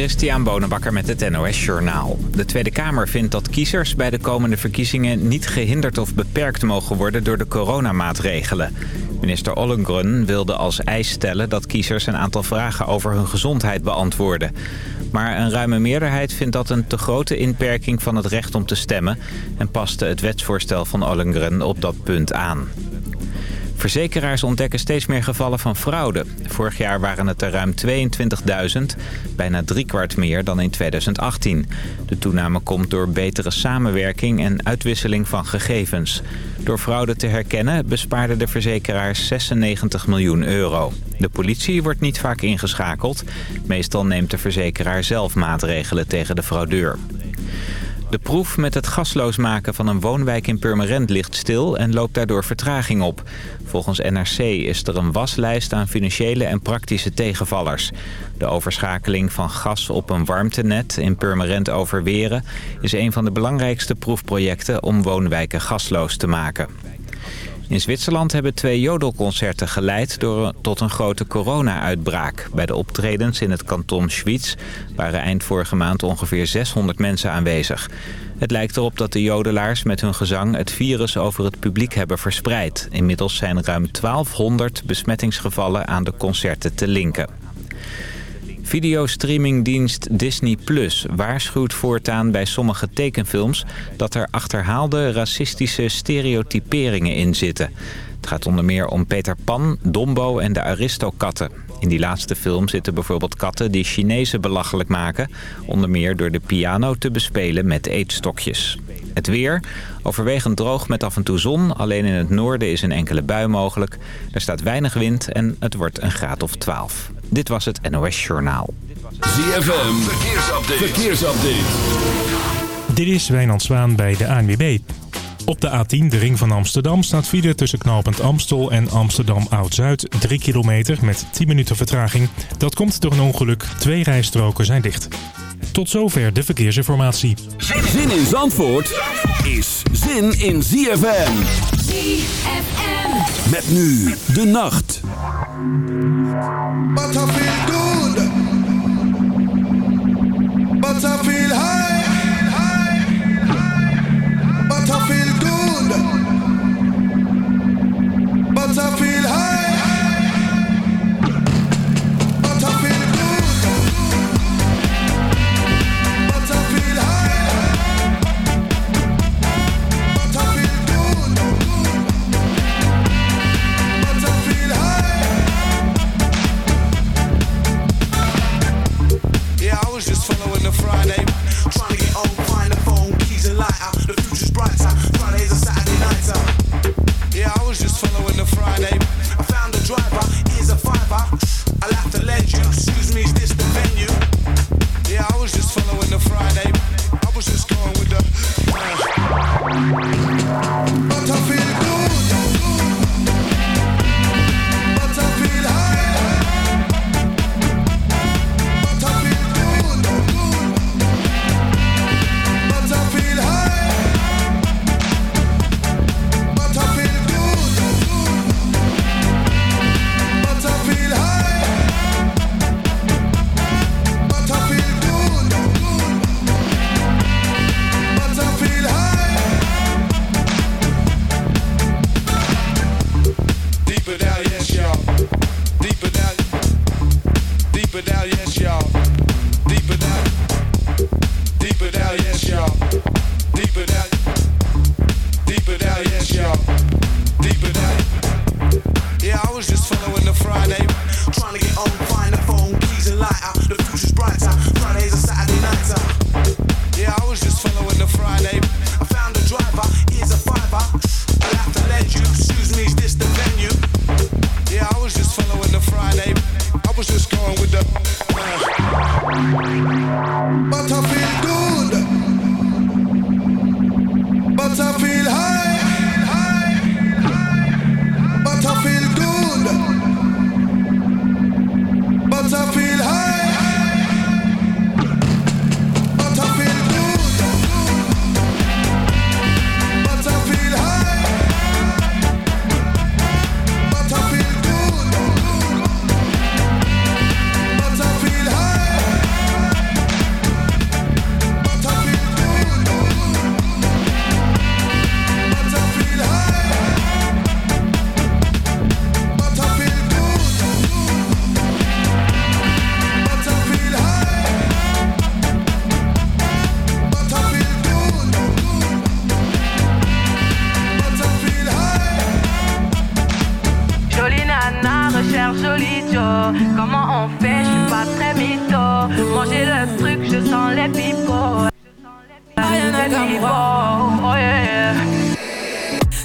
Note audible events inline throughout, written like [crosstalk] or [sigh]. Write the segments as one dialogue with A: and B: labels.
A: Christian Bonenbakker met het NOS Journaal. De Tweede Kamer vindt dat kiezers bij de komende verkiezingen... niet gehinderd of beperkt mogen worden door de coronamaatregelen. Minister Ollengren wilde als eis stellen dat kiezers een aantal vragen over hun gezondheid beantwoorden. Maar een ruime meerderheid vindt dat een te grote inperking van het recht om te stemmen... en paste het wetsvoorstel van Ollengren op dat punt aan. Verzekeraars ontdekken steeds meer gevallen van fraude. Vorig jaar waren het er ruim 22.000, bijna driekwart meer dan in 2018. De toename komt door betere samenwerking en uitwisseling van gegevens. Door fraude te herkennen bespaarden de verzekeraars 96 miljoen euro. De politie wordt niet vaak ingeschakeld. Meestal neemt de verzekeraar zelf maatregelen tegen de fraudeur. De proef met het gasloos maken van een woonwijk in Purmerend ligt stil en loopt daardoor vertraging op. Volgens NRC is er een waslijst aan financiële en praktische tegenvallers. De overschakeling van gas op een warmtenet in Purmerend Overweren is een van de belangrijkste proefprojecten om woonwijken gasloos te maken. In Zwitserland hebben twee jodelconcerten geleid door, tot een grote corona-uitbraak. Bij de optredens in het kanton Schwyz waren eind vorige maand ongeveer 600 mensen aanwezig. Het lijkt erop dat de jodelaars met hun gezang het virus over het publiek hebben verspreid. Inmiddels zijn ruim 1200 besmettingsgevallen aan de concerten te linken. Videostreamingdienst Disney Plus waarschuwt voortaan bij sommige tekenfilms... dat er achterhaalde racistische stereotyperingen in zitten. Het gaat onder meer om Peter Pan, Dombo en de Aristokatten. In die laatste film zitten bijvoorbeeld katten die Chinezen belachelijk maken... onder meer door de piano te bespelen met eetstokjes. Het weer, overwegend droog met af en toe zon. Alleen in het noorden is een enkele bui mogelijk. Er staat weinig wind en het wordt een graad of 12. Dit was het NOS Journaal.
B: ZFM, verkeersupdate. verkeersupdate.
C: Dit is Wijnand Zwaan bij de ANWB. Op de A10, de ring van Amsterdam, staat file tussen knooppunt Amstel en Amsterdam Oud-Zuid. 3 kilometer met 10 minuten vertraging. Dat komt door een ongeluk. Twee rijstroken zijn dicht. Tot zover de verkeersinformatie.
B: Zin in Zandvoort is zin in ZFM.
D: ZFM.
B: Met nu de nacht.
E: But I feel good. But I feel high. But I feel good. But I feel high. Excuse me, is this the venue? Yeah, I was just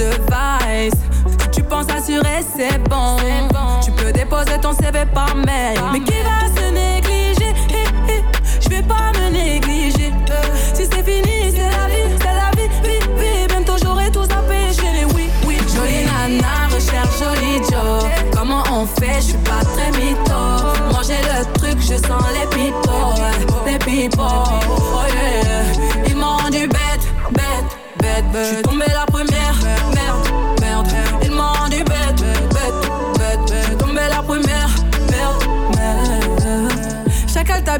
F: de vice. Tu penses assurer, c'est bon. Tu peux déposer ton CV par mail. Mais qui mail. va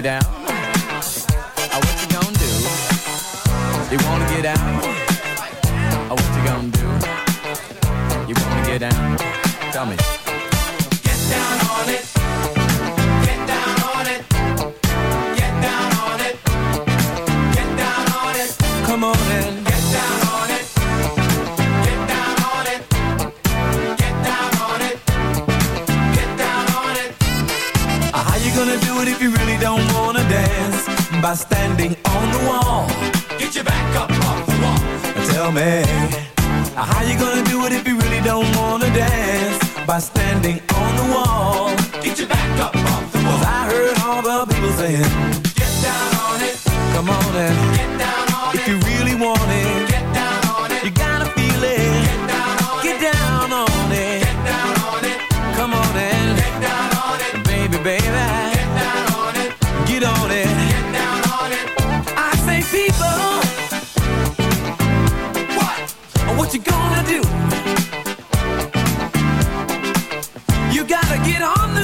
G: down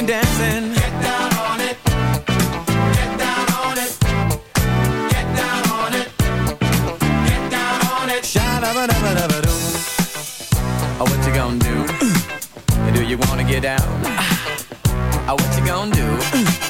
G: and dancing. Get down on it. Get down on it. Get down on it. Get down on it. Oh, what you gonna do? [clears throat] do you wanna get down? [clears throat] oh, what you gonna do?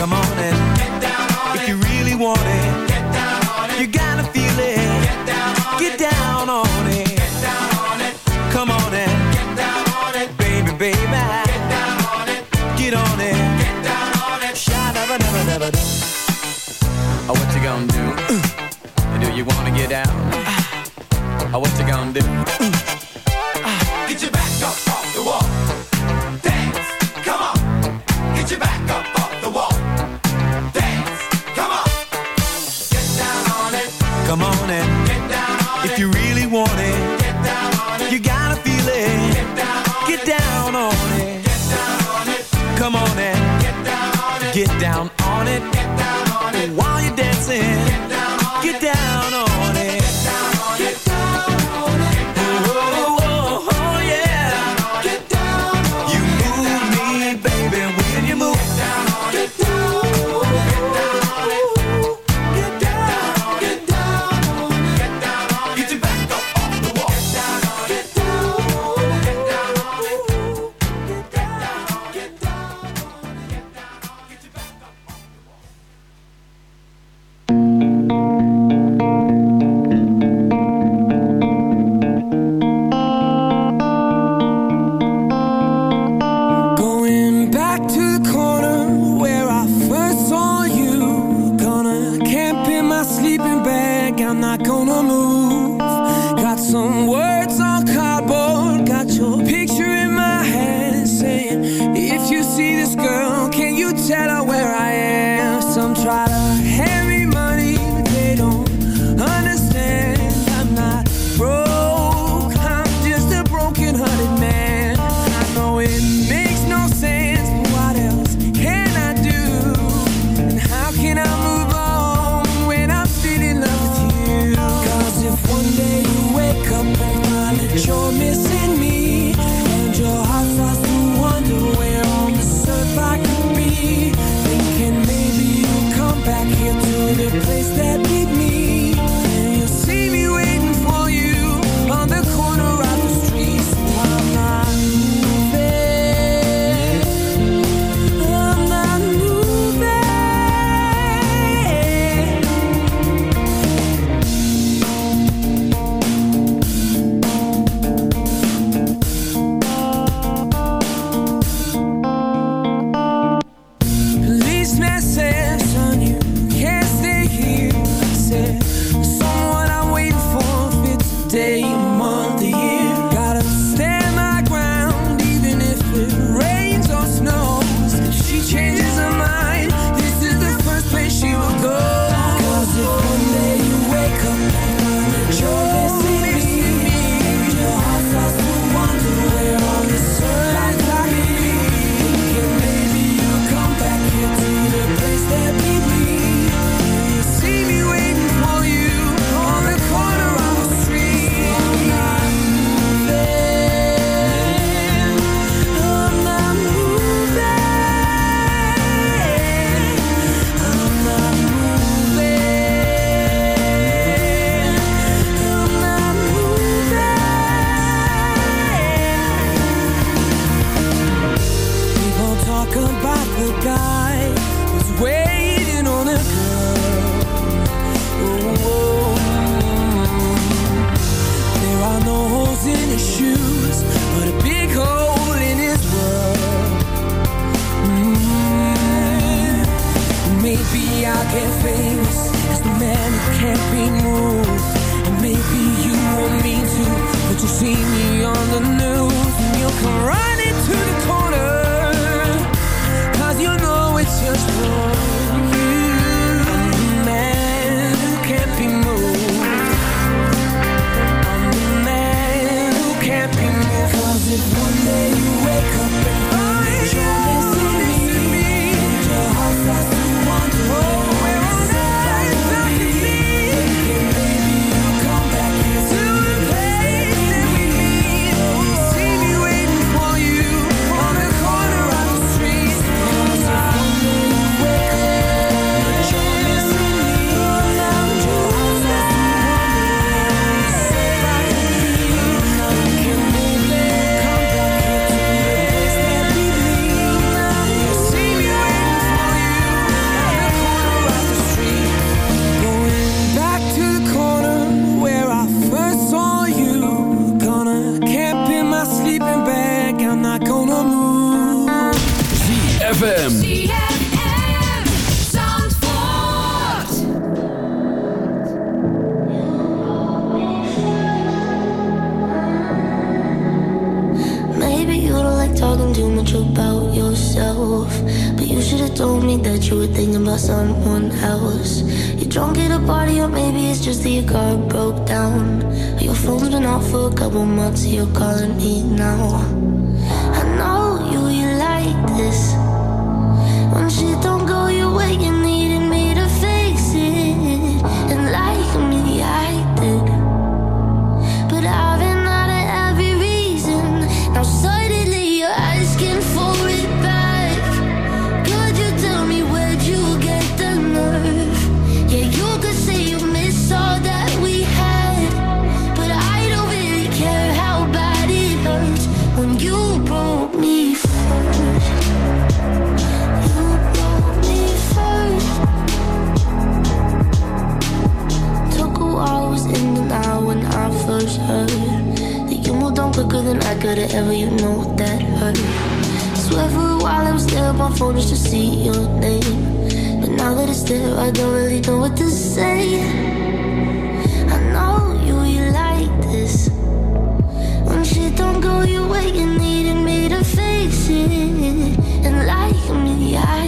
G: Come on and get down on it. if you really want it. Get down on it. You gotta feel it. Get down on get it. Down on it. Get down on it. Come on and get down on it, baby, baby. Get down on it. Get on it. Get down on it.
H: Shy, never, never, never. Oh, what you gonna do? [clears throat]
G: do you wanna get down? Ah. oh, what you
I: gonna do?
J: Phone's been off for a couple months, you're calling me now. I know you, you like this. When shit don't go your way, you. could've ever, you know that hurt. Swear for a while I was there on my phone just to see your name. But now that it's there, I don't really know what to say. I know you, you like this. When shit don't go your way, you needed me to fix it. And like me, I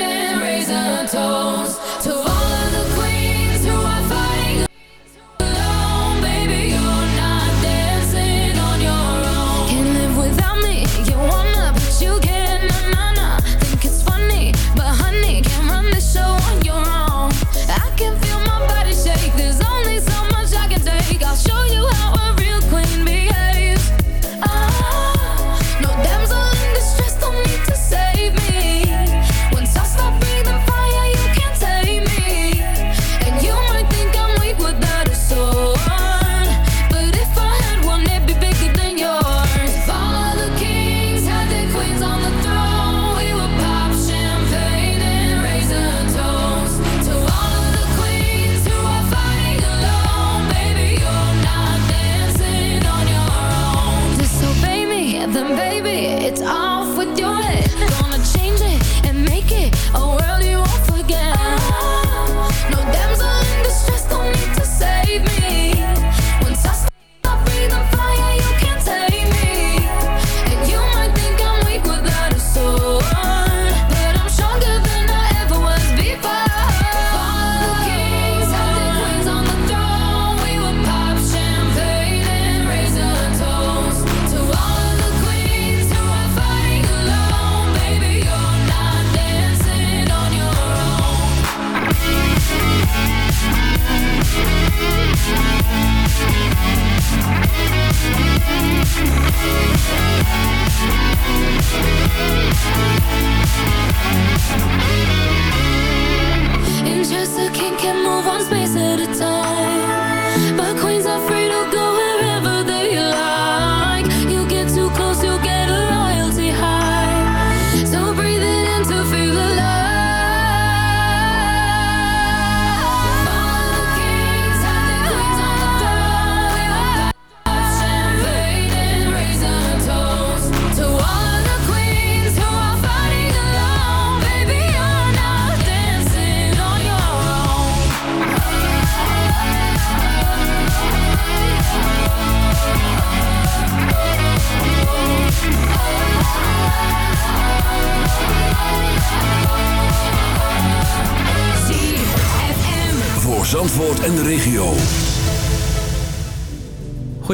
I: and
K: raise a toast.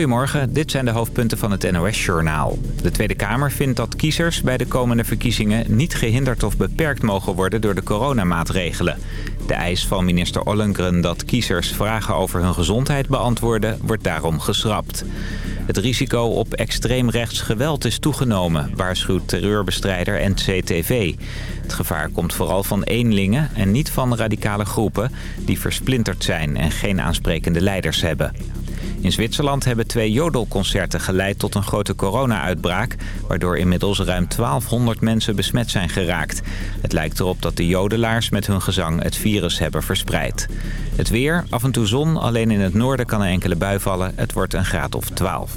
A: Goedemorgen, dit zijn de hoofdpunten van het NOS-journaal. De Tweede Kamer vindt dat kiezers bij de komende verkiezingen... niet gehinderd of beperkt mogen worden door de coronamaatregelen. De eis van minister Ollengren dat kiezers vragen over hun gezondheid beantwoorden... wordt daarom geschrapt. Het risico op extreemrechts geweld is toegenomen... waarschuwt terreurbestrijder NCTV. Het gevaar komt vooral van eenlingen en niet van radicale groepen... die versplinterd zijn en geen aansprekende leiders hebben. In Zwitserland hebben twee jodelconcerten geleid tot een grote corona-uitbraak... waardoor inmiddels ruim 1200 mensen besmet zijn geraakt. Het lijkt erop dat de jodelaars met hun gezang het virus hebben verspreid. Het weer, af en toe zon, alleen in het noorden kan er enkele bui vallen. Het wordt een graad of 12.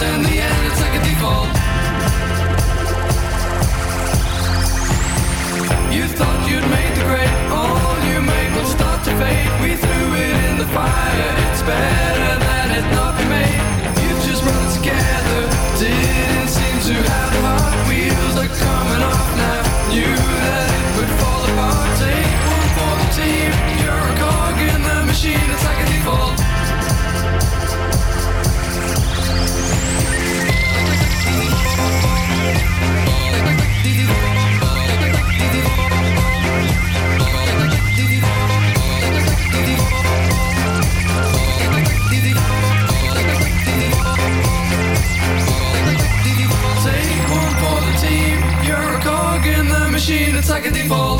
L: In the end. It's like a default. You thought you'd made the all you made will start to fade. We threw it in the fire, it's better it not be made. You just run it together, didn't seem to have heart. Wheels are coming off now, knew that it would fall apart. Take one for the team, you're a cog in the machine, it's like a default. Machine. It's like a default.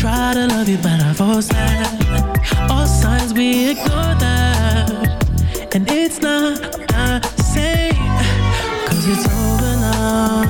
M: Try to love you, but I force that. All signs we ignore that. And it's not the same. Cause it's over now.